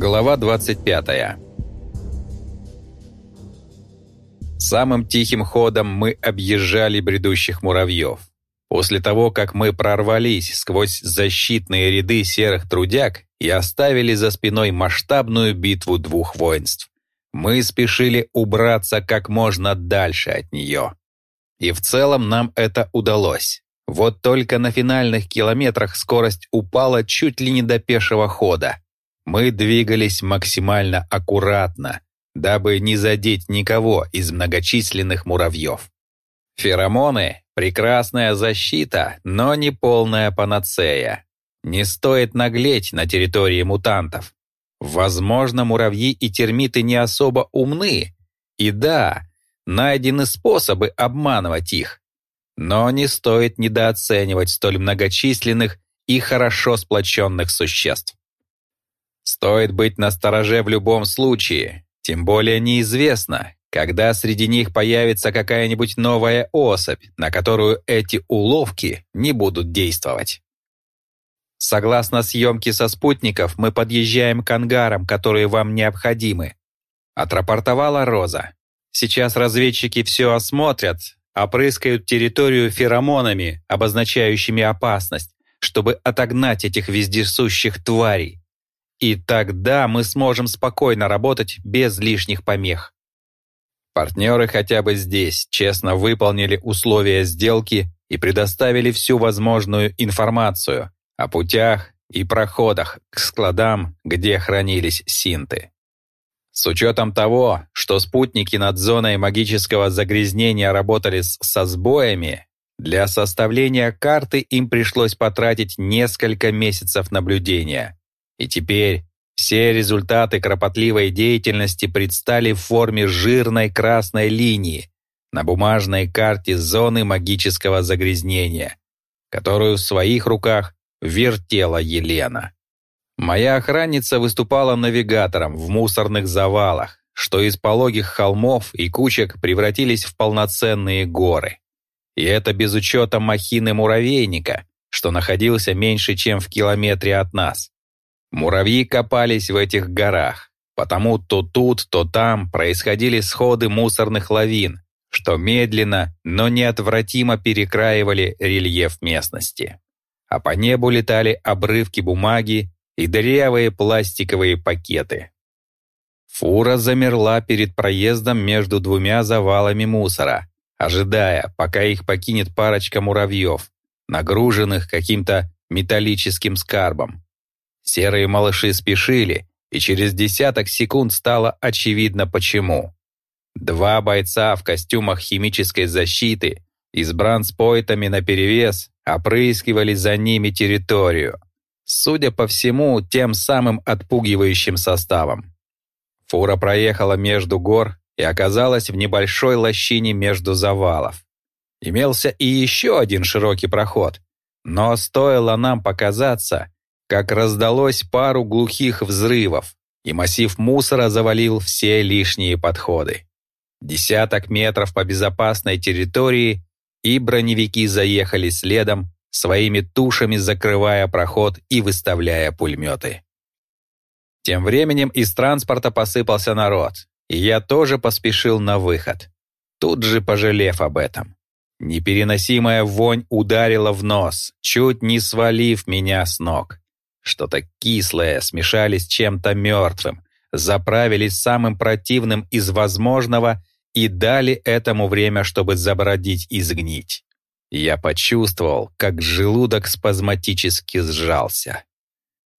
Глава 25 Самым тихим ходом мы объезжали бредущих муравьев. После того, как мы прорвались сквозь защитные ряды серых трудяг и оставили за спиной масштабную битву двух воинств, мы спешили убраться как можно дальше от нее. И в целом нам это удалось. Вот только на финальных километрах скорость упала чуть ли не до пешего хода. Мы двигались максимально аккуратно, дабы не задеть никого из многочисленных муравьев. Феромоны — прекрасная защита, но не полная панацея. Не стоит наглеть на территории мутантов. Возможно, муравьи и термиты не особо умны. И да, найдены способы обманывать их. Но не стоит недооценивать столь многочисленных и хорошо сплоченных существ. Стоит быть настороже в любом случае, тем более неизвестно, когда среди них появится какая-нибудь новая особь, на которую эти уловки не будут действовать. Согласно съемке со спутников, мы подъезжаем к ангарам, которые вам необходимы. Отрапортовала Роза. Сейчас разведчики все осмотрят, опрыскают территорию феромонами, обозначающими опасность, чтобы отогнать этих вездесущих тварей. И тогда мы сможем спокойно работать без лишних помех. Партнеры хотя бы здесь честно выполнили условия сделки и предоставили всю возможную информацию о путях и проходах к складам, где хранились синты. С учетом того, что спутники над зоной магического загрязнения работали со сбоями, для составления карты им пришлось потратить несколько месяцев наблюдения. И теперь все результаты кропотливой деятельности предстали в форме жирной красной линии на бумажной карте зоны магического загрязнения, которую в своих руках вертела Елена. Моя охранница выступала навигатором в мусорных завалах, что из пологих холмов и кучек превратились в полноценные горы. И это без учета махины муравейника, что находился меньше, чем в километре от нас. Муравьи копались в этих горах, потому то тут, то там происходили сходы мусорных лавин, что медленно, но неотвратимо перекраивали рельеф местности. А по небу летали обрывки бумаги и дырявые пластиковые пакеты. Фура замерла перед проездом между двумя завалами мусора, ожидая, пока их покинет парочка муравьев, нагруженных каким-то металлическим скарбом. Серые малыши спешили, и через десяток секунд стало очевидно почему. Два бойца в костюмах химической защиты и с бранспойтами наперевес опрыскивали за ними территорию, судя по всему, тем самым отпугивающим составом. Фура проехала между гор и оказалась в небольшой лощине между завалов. Имелся и еще один широкий проход, но стоило нам показаться, как раздалось пару глухих взрывов, и массив мусора завалил все лишние подходы. Десяток метров по безопасной территории, и броневики заехали следом, своими тушами закрывая проход и выставляя пулеметы. Тем временем из транспорта посыпался народ, и я тоже поспешил на выход, тут же пожалев об этом. Непереносимая вонь ударила в нос, чуть не свалив меня с ног. Что-то кислое смешались с чем-то мертвым, заправились самым противным из возможного и дали этому время, чтобы забродить и сгнить. Я почувствовал, как желудок спазматически сжался.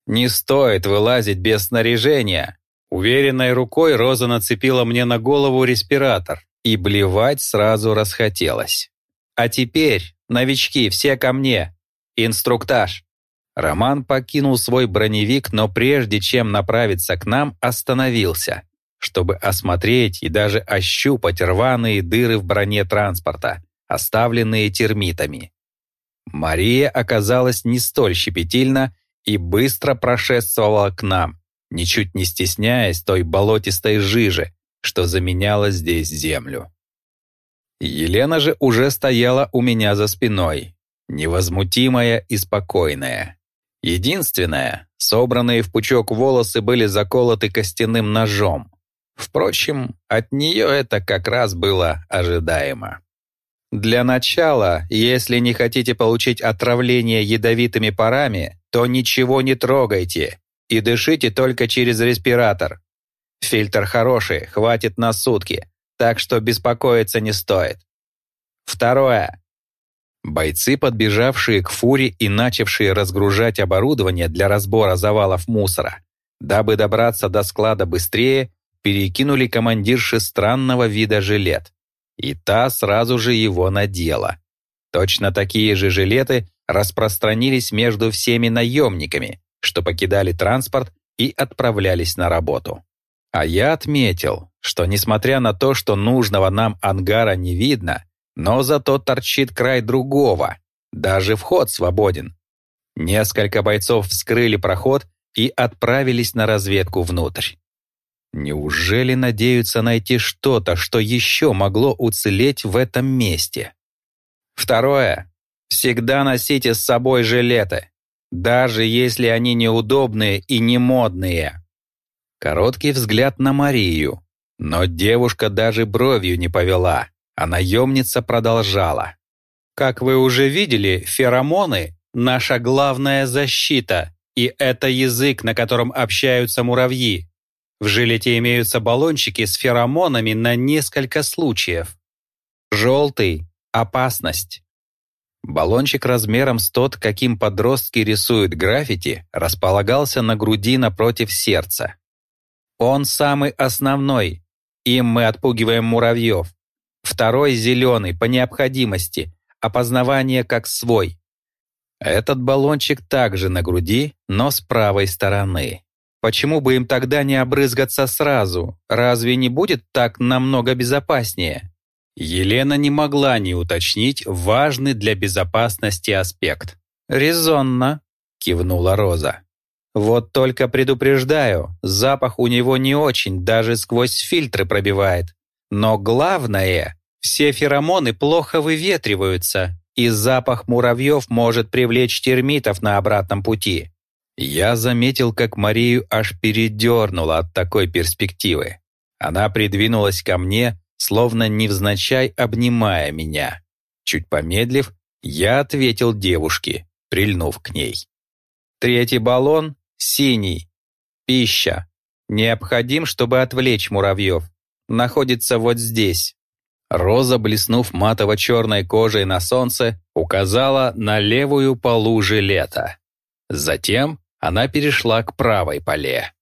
«Не стоит вылазить без снаряжения!» Уверенной рукой Роза нацепила мне на голову респиратор, и блевать сразу расхотелось. «А теперь, новички, все ко мне! Инструктаж!» Роман покинул свой броневик, но прежде чем направиться к нам, остановился, чтобы осмотреть и даже ощупать рваные дыры в броне транспорта оставленные термитами. Мария оказалась не столь щепетильна и быстро прошествовала к нам, ничуть не стесняясь той болотистой жижи, что заменяла здесь землю. Елена же уже стояла у меня за спиной, невозмутимая и спокойная. Единственное, собранные в пучок волосы были заколоты костяным ножом. Впрочем, от нее это как раз было ожидаемо. Для начала, если не хотите получить отравление ядовитыми парами, то ничего не трогайте и дышите только через респиратор. Фильтр хороший, хватит на сутки, так что беспокоиться не стоит. Второе. Бойцы, подбежавшие к фуре и начавшие разгружать оборудование для разбора завалов мусора, дабы добраться до склада быстрее, перекинули командирше странного вида жилет. И та сразу же его надела. Точно такие же жилеты распространились между всеми наемниками, что покидали транспорт и отправлялись на работу. А я отметил, что несмотря на то, что нужного нам ангара не видно, но зато торчит край другого, даже вход свободен. Несколько бойцов вскрыли проход и отправились на разведку внутрь. Неужели надеются найти что-то, что еще могло уцелеть в этом месте? Второе. Всегда носите с собой жилеты, даже если они неудобные и не модные. Короткий взгляд на Марию, но девушка даже бровью не повела, а наемница продолжала. «Как вы уже видели, феромоны — наша главная защита, и это язык, на котором общаются муравьи. В жилете имеются баллончики с феромонами на несколько случаев. Желтый — опасность. Баллончик размером с тот, каким подростки рисуют граффити, располагался на груди напротив сердца. Он самый основной. Им мы отпугиваем муравьев. Второй зеленый по необходимости, опознавание как свой. Этот баллончик также на груди, но с правой стороны. Почему бы им тогда не обрызгаться сразу? Разве не будет так намного безопаснее? Елена не могла не уточнить важный для безопасности аспект. «Резонно», — кивнула Роза. Вот только предупреждаю, запах у него не очень, даже сквозь фильтры пробивает. Но главное, все феромоны плохо выветриваются, и запах муравьев может привлечь термитов на обратном пути. Я заметил, как Марию аж передернула от такой перспективы. Она придвинулась ко мне, словно невзначай обнимая меня. Чуть помедлив, я ответил девушке, прильнув к ней. Третий баллон Синий. Пища. Необходим, чтобы отвлечь муравьев. Находится вот здесь. Роза, блеснув матово-черной кожей на солнце, указала на левую полу жилета. Затем она перешла к правой поле.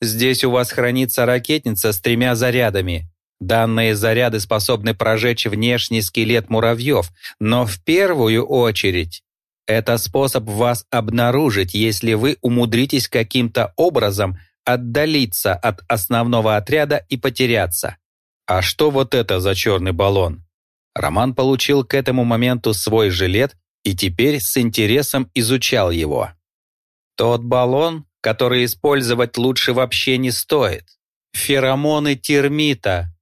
«Здесь у вас хранится ракетница с тремя зарядами. Данные заряды способны прожечь внешний скелет муравьев, но в первую очередь это способ вас обнаружить, если вы умудритесь каким-то образом отдалиться от основного отряда и потеряться. А что вот это за черный баллон? Роман получил к этому моменту свой жилет и теперь с интересом изучал его. Тот баллон, который использовать лучше вообще не стоит. Феромоны термита.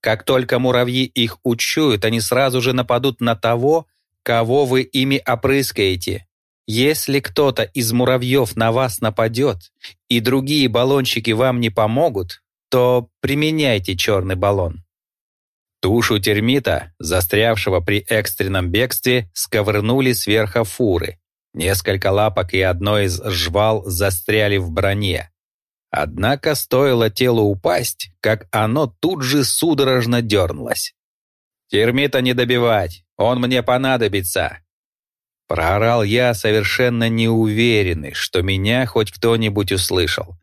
Как только муравьи их учуют, они сразу же нападут на того, кого вы ими опрыскаете. Если кто-то из муравьев на вас нападет, и другие баллончики вам не помогут, то применяйте черный баллон. Тушу термита, застрявшего при экстренном бегстве, сковырнули сверху фуры. Несколько лапок и одно из жвал застряли в броне. Однако стоило телу упасть, как оно тут же судорожно дернулось. «Термита не добивать, он мне понадобится!» Проорал я, совершенно неуверенный, что меня хоть кто-нибудь услышал.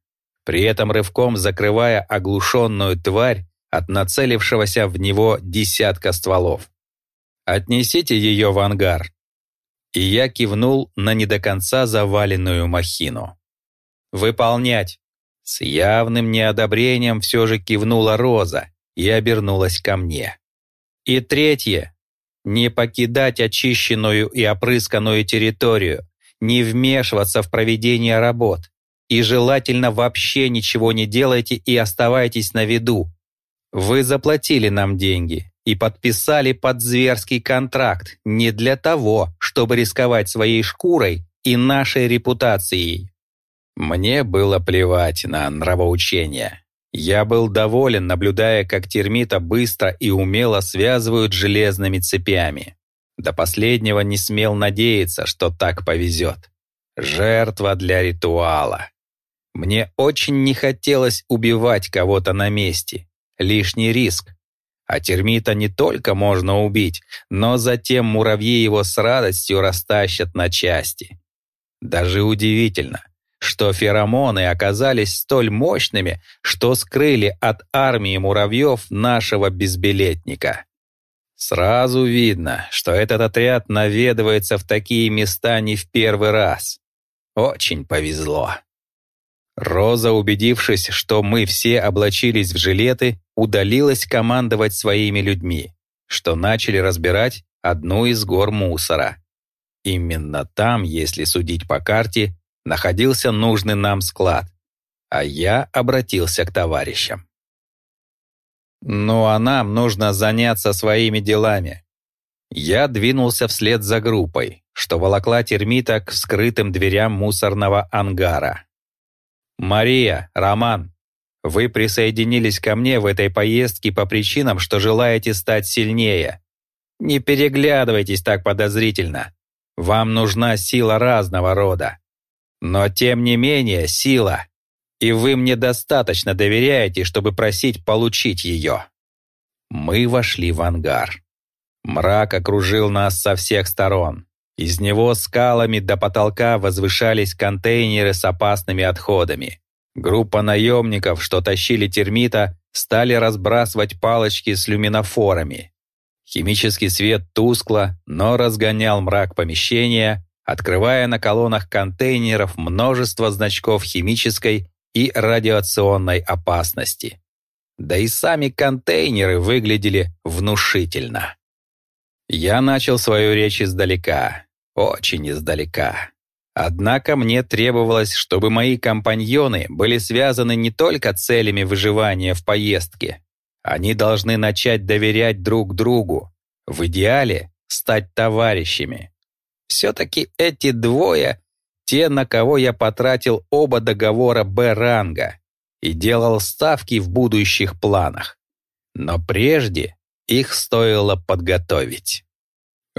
При этом рывком закрывая оглушенную тварь от нацелившегося в него десятка стволов. «Отнесите ее в ангар». И я кивнул на не до конца заваленную махину. «Выполнять!» С явным неодобрением все же кивнула Роза и обернулась ко мне. И третье. Не покидать очищенную и опрысканную территорию, не вмешиваться в проведение работ. И желательно вообще ничего не делайте и оставайтесь на виду. Вы заплатили нам деньги и подписали под зверский контракт не для того, чтобы рисковать своей шкурой и нашей репутацией. Мне было плевать на нравоучение. Я был доволен, наблюдая, как термита быстро и умело связывают железными цепями. До последнего не смел надеяться, что так повезет. Жертва для ритуала. Мне очень не хотелось убивать кого-то на месте. Лишний риск. А термита не только можно убить, но затем муравьи его с радостью растащат на части. Даже удивительно, что феромоны оказались столь мощными, что скрыли от армии муравьев нашего безбилетника. Сразу видно, что этот отряд наведывается в такие места не в первый раз. Очень повезло. Роза, убедившись, что мы все облачились в жилеты, удалилась командовать своими людьми, что начали разбирать одну из гор мусора. Именно там, если судить по карте, находился нужный нам склад, а я обратился к товарищам. «Ну а нам нужно заняться своими делами». Я двинулся вслед за группой, что волокла термита к скрытым дверям мусорного ангара. «Мария, Роман, вы присоединились ко мне в этой поездке по причинам, что желаете стать сильнее. Не переглядывайтесь так подозрительно. Вам нужна сила разного рода. Но тем не менее сила. И вы мне достаточно доверяете, чтобы просить получить ее». Мы вошли в ангар. Мрак окружил нас со всех сторон. Из него скалами до потолка возвышались контейнеры с опасными отходами. Группа наемников, что тащили термита, стали разбрасывать палочки с люминофорами. Химический свет тускло, но разгонял мрак помещения, открывая на колоннах контейнеров множество значков химической и радиационной опасности. Да и сами контейнеры выглядели внушительно. Я начал свою речь издалека, очень издалека. Однако мне требовалось, чтобы мои компаньоны были связаны не только целями выживания в поездке. Они должны начать доверять друг другу, в идеале стать товарищами. Все-таки эти двое — те, на кого я потратил оба договора Б-ранга и делал ставки в будущих планах. Но прежде их стоило подготовить.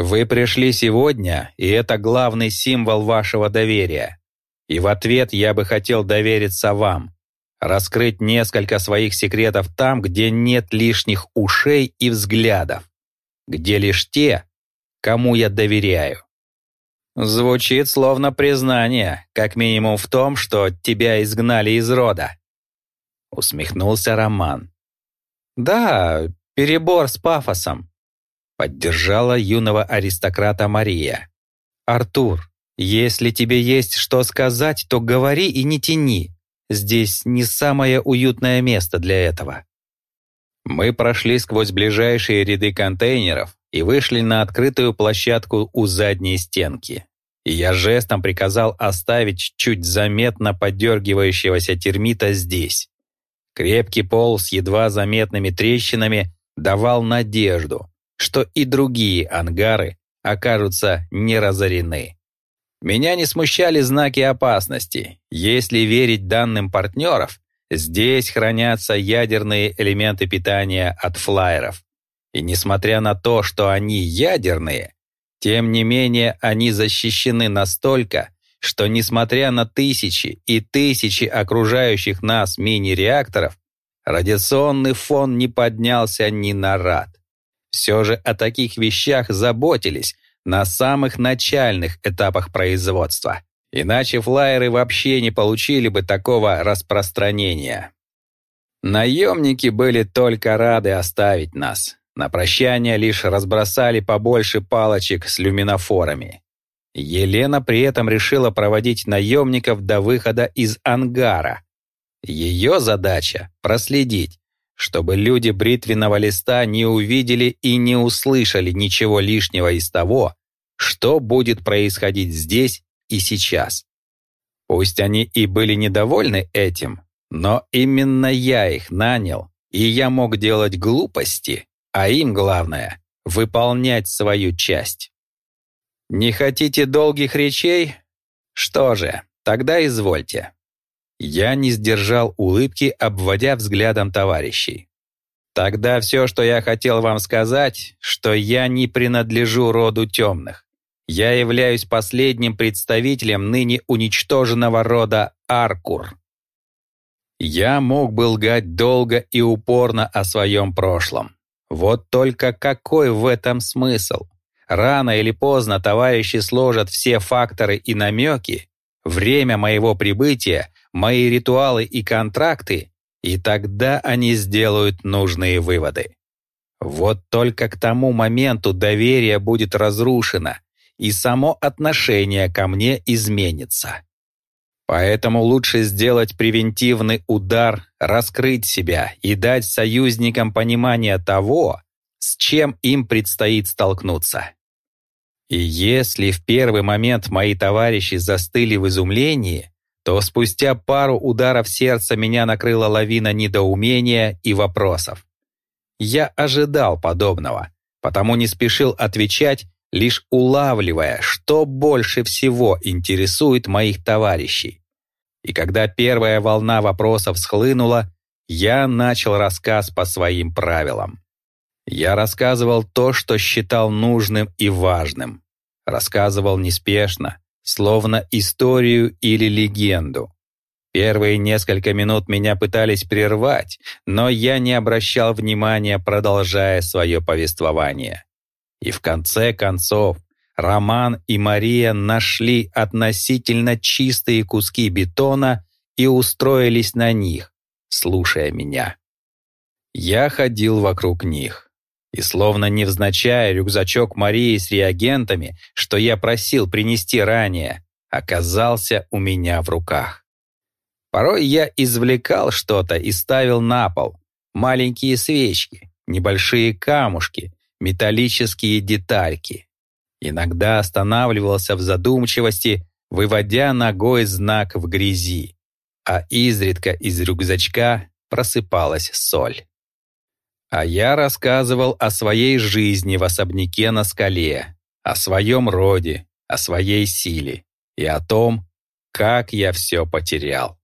Вы пришли сегодня, и это главный символ вашего доверия. И в ответ я бы хотел довериться вам, раскрыть несколько своих секретов там, где нет лишних ушей и взглядов, где лишь те, кому я доверяю. Звучит словно признание, как минимум в том, что тебя изгнали из рода. Усмехнулся Роман. Да, перебор с пафосом. Поддержала юного аристократа Мария. «Артур, если тебе есть что сказать, то говори и не тяни. Здесь не самое уютное место для этого». Мы прошли сквозь ближайшие ряды контейнеров и вышли на открытую площадку у задней стенки. Я жестом приказал оставить чуть заметно подергивающегося термита здесь. Крепкий пол с едва заметными трещинами давал надежду, что и другие ангары окажутся не разорены. Меня не смущали знаки опасности. Если верить данным партнеров, здесь хранятся ядерные элементы питания от флайеров. И несмотря на то, что они ядерные, тем не менее они защищены настолько, что несмотря на тысячи и тысячи окружающих нас мини-реакторов, радиационный фон не поднялся ни на рад. Все же о таких вещах заботились на самых начальных этапах производства. Иначе флайеры вообще не получили бы такого распространения. Наемники были только рады оставить нас. На прощание лишь разбросали побольше палочек с люминофорами. Елена при этом решила проводить наемников до выхода из ангара. Ее задача — проследить, чтобы люди бритвенного листа не увидели и не услышали ничего лишнего из того, что будет происходить здесь и сейчас. Пусть они и были недовольны этим, но именно я их нанял, и я мог делать глупости, а им главное — выполнять свою часть. «Не хотите долгих речей?» Что же, тогда извольте. Я не сдержал улыбки, обводя взглядом товарищей. Тогда все, что я хотел вам сказать, что я не принадлежу роду темных. Я являюсь последним представителем ныне уничтоженного рода Аркур. Я мог бы лгать долго и упорно о своем прошлом. Вот только какой в этом смысл? Рано или поздно товарищи сложат все факторы и намеки, время моего прибытия, мои ритуалы и контракты, и тогда они сделают нужные выводы. Вот только к тому моменту доверие будет разрушено, и само отношение ко мне изменится. Поэтому лучше сделать превентивный удар, раскрыть себя и дать союзникам понимание того, с чем им предстоит столкнуться. И если в первый момент мои товарищи застыли в изумлении, то спустя пару ударов сердца меня накрыла лавина недоумения и вопросов. Я ожидал подобного, потому не спешил отвечать лишь улавливая, что больше всего интересует моих товарищей. И когда первая волна вопросов схлынула, я начал рассказ по своим правилам. Я рассказывал то, что считал нужным и важным. Рассказывал неспешно, словно историю или легенду. Первые несколько минут меня пытались прервать, но я не обращал внимания, продолжая свое повествование. И в конце концов, Роман и Мария нашли относительно чистые куски бетона и устроились на них, слушая меня. Я ходил вокруг них, и словно невзначай рюкзачок Марии с реагентами, что я просил принести ранее, оказался у меня в руках. Порой я извлекал что-то и ставил на пол. Маленькие свечки, небольшие камушки, металлические детальки. Иногда останавливался в задумчивости, выводя ногой знак в грязи, а изредка из рюкзачка просыпалась соль. А я рассказывал о своей жизни в особняке на скале, о своем роде, о своей силе и о том, как я все потерял.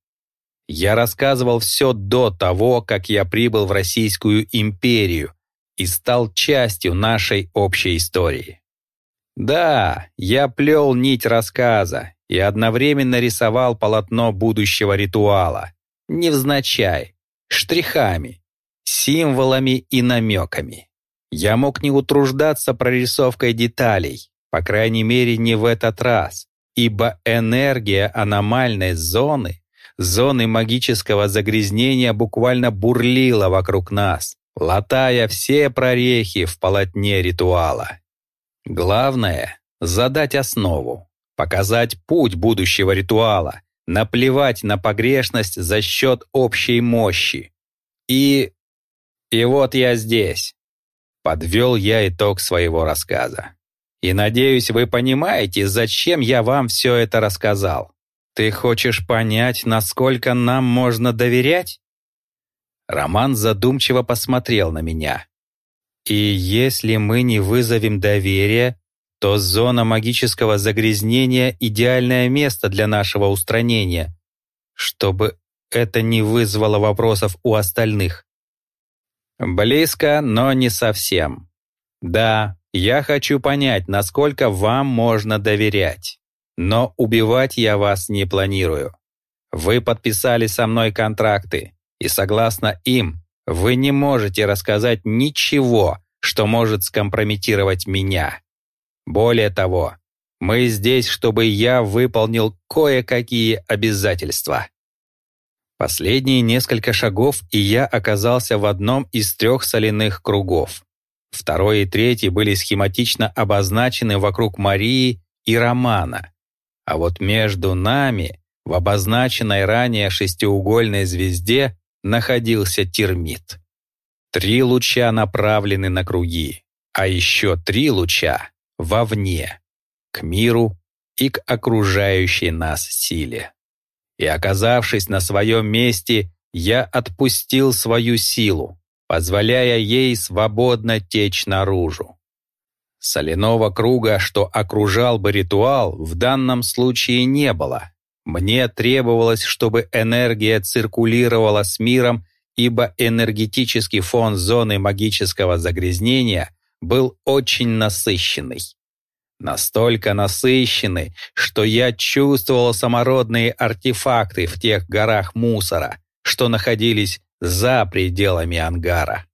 Я рассказывал все до того, как я прибыл в Российскую империю и стал частью нашей общей истории. Да, я плел нить рассказа и одновременно рисовал полотно будущего ритуала, невзначай, штрихами, символами и намеками. Я мог не утруждаться прорисовкой деталей, по крайней мере не в этот раз, ибо энергия аномальной зоны, зоны магического загрязнения буквально бурлила вокруг нас, латая все прорехи в полотне ритуала. Главное — задать основу, показать путь будущего ритуала, наплевать на погрешность за счет общей мощи. И... и вот я здесь. Подвел я итог своего рассказа. И надеюсь, вы понимаете, зачем я вам все это рассказал. Ты хочешь понять, насколько нам можно доверять? Роман задумчиво посмотрел на меня. «И если мы не вызовем доверия, то зона магического загрязнения — идеальное место для нашего устранения, чтобы это не вызвало вопросов у остальных». «Близко, но не совсем. Да, я хочу понять, насколько вам можно доверять. Но убивать я вас не планирую. Вы подписали со мной контракты, и согласно им, вы не можете рассказать ничего, что может скомпрометировать меня. Более того, мы здесь, чтобы я выполнил кое-какие обязательства. Последние несколько шагов, и я оказался в одном из трех соляных кругов. Второй и третий были схематично обозначены вокруг Марии и Романа. А вот между нами, в обозначенной ранее шестиугольной звезде, находился термит. Три луча направлены на круги, а еще три луча вовне, к миру и к окружающей нас силе. И оказавшись на своем месте, я отпустил свою силу, позволяя ей свободно течь наружу. Соляного круга, что окружал бы ритуал, в данном случае не было. Мне требовалось, чтобы энергия циркулировала с миром, ибо энергетический фон зоны магического загрязнения был очень насыщенный. Настолько насыщенный, что я чувствовал самородные артефакты в тех горах мусора, что находились за пределами ангара.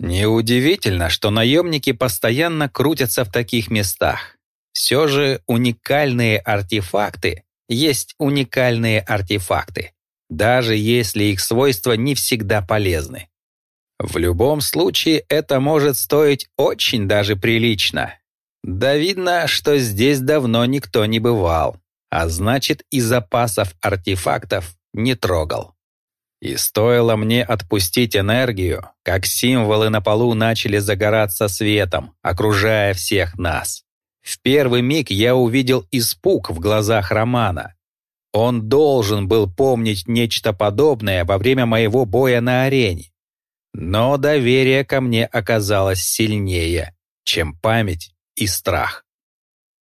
Неудивительно, что наемники постоянно крутятся в таких местах. Все же уникальные артефакты есть уникальные артефакты, даже если их свойства не всегда полезны. В любом случае это может стоить очень даже прилично. Да видно, что здесь давно никто не бывал, а значит и запасов артефактов не трогал. И стоило мне отпустить энергию, как символы на полу начали загораться светом, окружая всех нас. В первый миг я увидел испуг в глазах Романа. Он должен был помнить нечто подобное во время моего боя на арене. Но доверие ко мне оказалось сильнее, чем память и страх.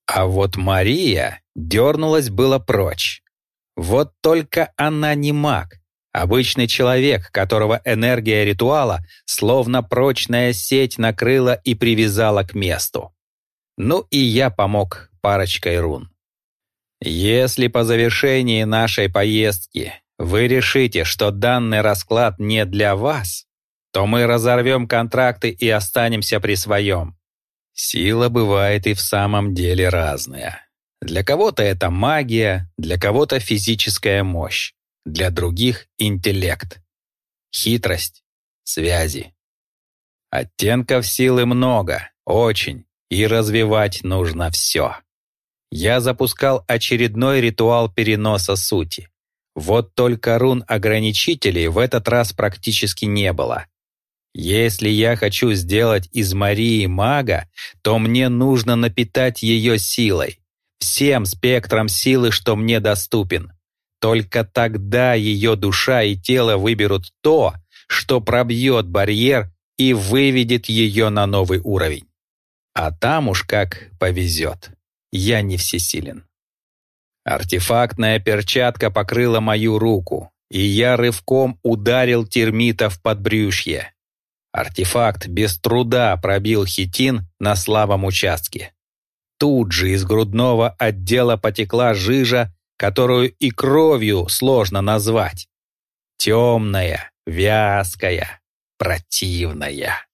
А вот Мария дернулась было прочь. Вот только она не маг, Обычный человек, которого энергия ритуала словно прочная сеть накрыла и привязала к месту. Ну и я помог парочкой рун. Если по завершении нашей поездки вы решите, что данный расклад не для вас, то мы разорвем контракты и останемся при своем. Сила бывает и в самом деле разная. Для кого-то это магия, для кого-то физическая мощь для других — интеллект, хитрость, связи. Оттенков силы много, очень, и развивать нужно все. Я запускал очередной ритуал переноса сути. Вот только рун-ограничителей в этот раз практически не было. Если я хочу сделать из Марии мага, то мне нужно напитать ее силой, всем спектром силы, что мне доступен. Только тогда ее душа и тело выберут то, что пробьет барьер и выведет ее на новый уровень. А там уж как повезет. Я не всесилен. Артефактная перчатка покрыла мою руку, и я рывком ударил термита в подбрюшье. Артефакт без труда пробил хитин на слабом участке. Тут же из грудного отдела потекла жижа, которую и кровью сложно назвать. Темная, вязкая, противная.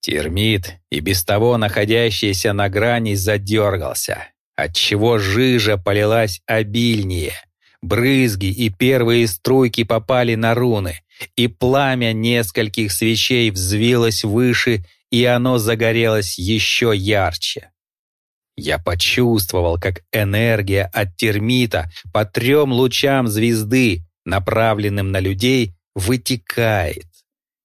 Термит, и без того находящийся на грани, задергался, отчего жижа полилась обильнее. Брызги и первые струйки попали на руны, и пламя нескольких свечей взвилось выше, и оно загорелось еще ярче. Я почувствовал, как энергия от термита по трем лучам звезды, направленным на людей, вытекает.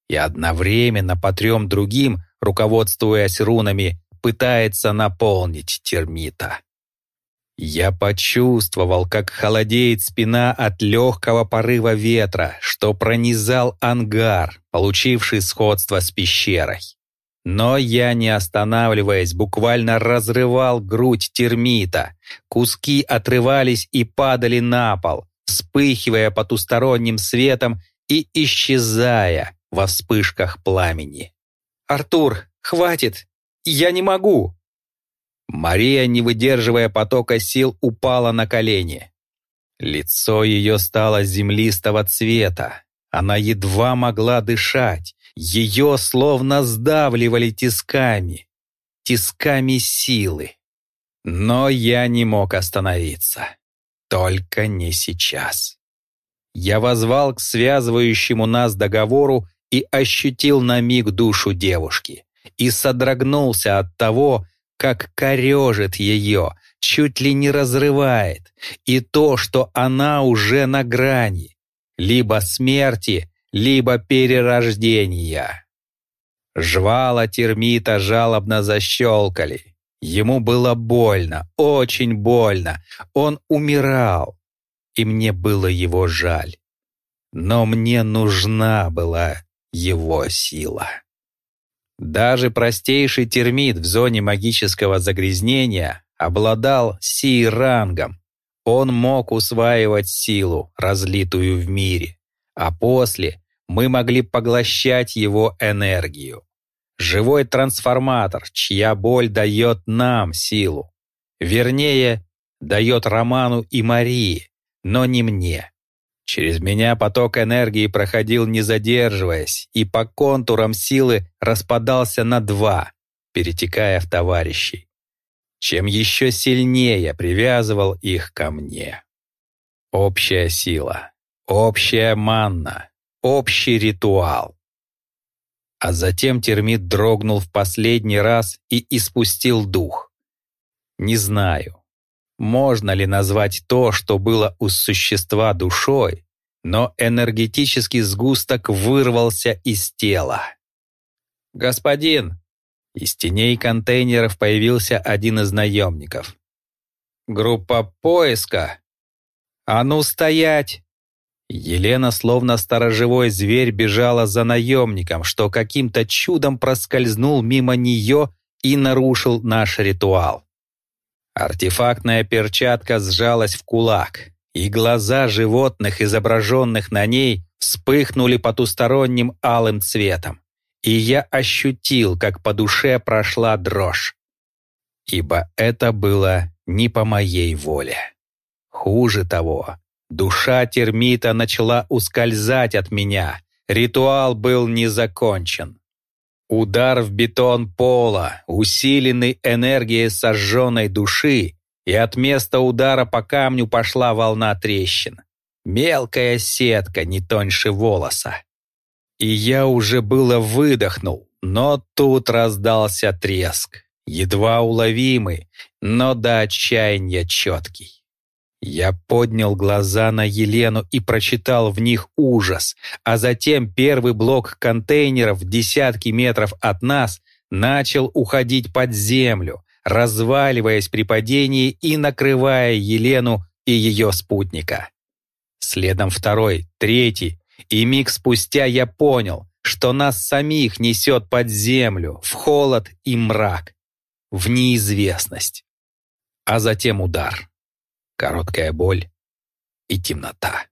И одновременно по трем другим, руководствуясь рунами, пытается наполнить термита. Я почувствовал, как холодеет спина от легкого порыва ветра, что пронизал ангар, получивший сходство с пещерой. Но я, не останавливаясь, буквально разрывал грудь термита. Куски отрывались и падали на пол, вспыхивая потусторонним светом и исчезая во вспышках пламени. «Артур, хватит! Я не могу!» Мария, не выдерживая потока сил, упала на колени. Лицо ее стало землистого цвета. Она едва могла дышать. Ее словно сдавливали тисками, тисками силы. Но я не мог остановиться. Только не сейчас. Я возвал к связывающему нас договору и ощутил на миг душу девушки. И содрогнулся от того, как корежит ее, чуть ли не разрывает, и то, что она уже на грани, либо смерти, либо перерождения. Жвала термита жалобно защелкали. Ему было больно, очень больно. Он умирал, и мне было его жаль. Но мне нужна была его сила. Даже простейший термит в зоне магического загрязнения обладал си-рангом. Он мог усваивать силу, разлитую в мире, а после мы могли поглощать его энергию. Живой трансформатор, чья боль дает нам силу. Вернее, дает Роману и Марии, но не мне. Через меня поток энергии проходил не задерживаясь, и по контурам силы распадался на два, перетекая в товарищей. Чем еще сильнее привязывал их ко мне. Общая сила, общая манна, общий ритуал. А затем термит дрогнул в последний раз и испустил дух. Не знаю, можно ли назвать то, что было у существа душой, но энергетический сгусток вырвался из тела. «Господин!» Из теней контейнеров появился один из наемников. «Группа поиска!» «А ну стоять!» Елена, словно сторожевой зверь, бежала за наемником, что каким-то чудом проскользнул мимо нее и нарушил наш ритуал. Артефактная перчатка сжалась в кулак, и глаза животных, изображенных на ней, вспыхнули потусторонним алым цветом. И я ощутил, как по душе прошла дрожь. Ибо это было не по моей воле. Хуже того, душа термита начала ускользать от меня. Ритуал был не закончен. Удар в бетон пола, усиленный энергией сожженной души, и от места удара по камню пошла волна трещин. Мелкая сетка, не тоньше волоса. И я уже было выдохнул, но тут раздался треск, едва уловимый, но до отчаяния четкий. Я поднял глаза на Елену и прочитал в них ужас, а затем первый блок контейнеров в десятки метров от нас начал уходить под землю, разваливаясь при падении и накрывая Елену и ее спутника. Следом второй, третий, и миг спустя я понял, что нас самих несет под землю, в холод и мрак, в неизвестность. А затем удар короткая боль и темнота.